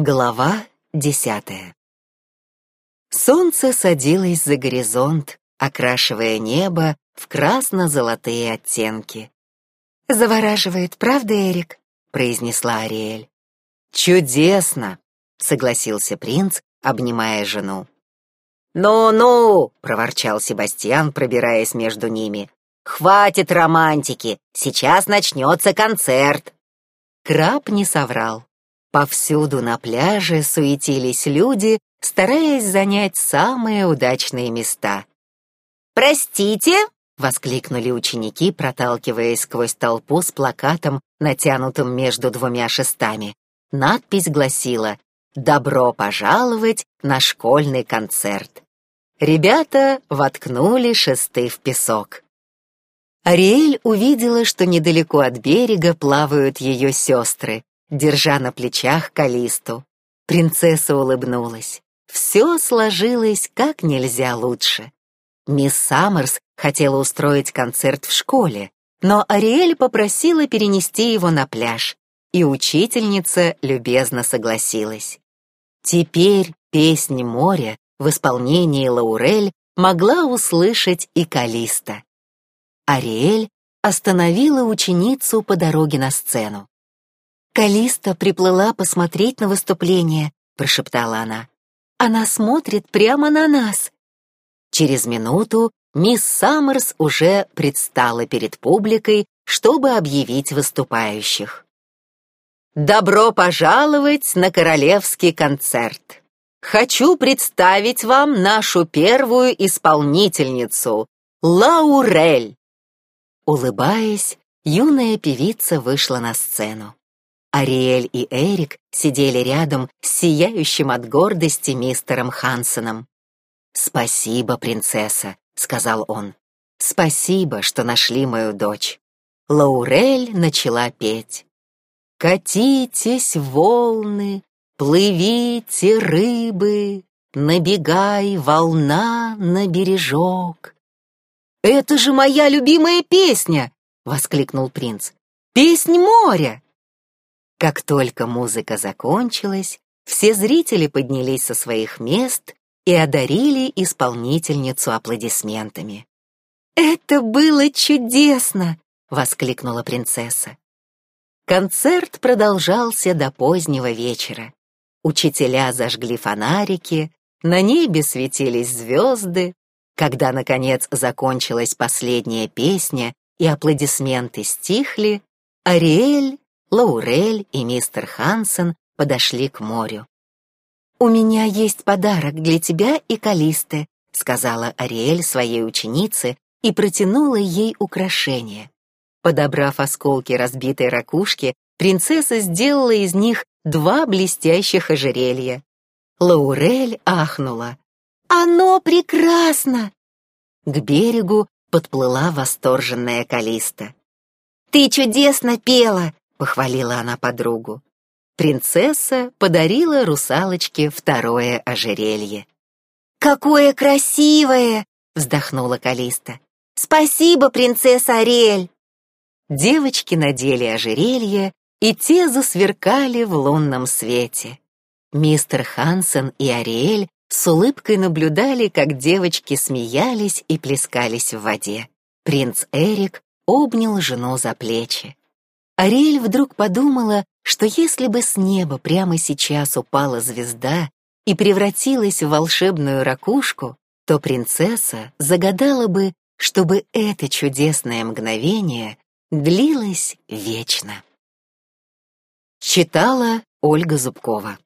Глава десятая Солнце садилось за горизонт, окрашивая небо в красно-золотые оттенки. «Завораживает, правда, Эрик?» — произнесла Ариэль. «Чудесно!» — согласился принц, обнимая жену. «Ну-ну!» — проворчал Себастьян, пробираясь между ними. «Хватит романтики! Сейчас начнется концерт!» Краб не соврал. Повсюду на пляже суетились люди, стараясь занять самые удачные места. «Простите!» — воскликнули ученики, проталкиваясь сквозь толпу с плакатом, натянутым между двумя шестами. Надпись гласила «Добро пожаловать на школьный концерт». Ребята воткнули шесты в песок. Ариэль увидела, что недалеко от берега плавают ее сестры, держа на плечах Калисту. Принцесса улыбнулась. Все сложилось как нельзя лучше. Мисс Саммерс хотела устроить концерт в школе, но Ариэль попросила перенести его на пляж, и учительница любезно согласилась. Теперь песнь моря в исполнении Лаурель могла услышать и Калиста. Ариэль остановила ученицу по дороге на сцену. «Калиста приплыла посмотреть на выступление», — прошептала она. «Она смотрит прямо на нас». Через минуту мисс Саммерс уже предстала перед публикой, чтобы объявить выступающих. «Добро пожаловать на королевский концерт! Хочу представить вам нашу первую исполнительницу, Лаурель!» Улыбаясь, юная певица вышла на сцену. Ариэль и Эрик сидели рядом с сияющим от гордости мистером Хансеном. «Спасибо, принцесса», — сказал он. «Спасибо, что нашли мою дочь». Лаурель начала петь. «Катитесь, волны, плывите, рыбы, набегай, волна на бережок». «Это же моя любимая песня!» — воскликнул принц. «Песнь моря!» Как только музыка закончилась, все зрители поднялись со своих мест и одарили исполнительницу аплодисментами. «Это было чудесно!» — воскликнула принцесса. Концерт продолжался до позднего вечера. Учителя зажгли фонарики, на небе светились звезды. Когда, наконец, закончилась последняя песня и аплодисменты стихли, Ариэль Лаурель и мистер Хансен подошли к морю. «У меня есть подарок для тебя и Калисты», сказала Ариэль своей ученице и протянула ей украшение. Подобрав осколки разбитой ракушки, принцесса сделала из них два блестящих ожерелья. Лаурель ахнула. «Оно прекрасно!» К берегу подплыла восторженная Калиста. «Ты чудесно пела!» Похвалила она подругу. Принцесса подарила русалочке второе ожерелье. «Какое красивое!» — вздохнула Калиста. «Спасибо, принцесса Ариэль!» Девочки надели ожерелье, и те засверкали в лунном свете. Мистер Хансен и Ариэль с улыбкой наблюдали, как девочки смеялись и плескались в воде. Принц Эрик обнял жену за плечи. Ариэль вдруг подумала, что если бы с неба прямо сейчас упала звезда и превратилась в волшебную ракушку, то принцесса загадала бы, чтобы это чудесное мгновение длилось вечно. Читала Ольга Зубкова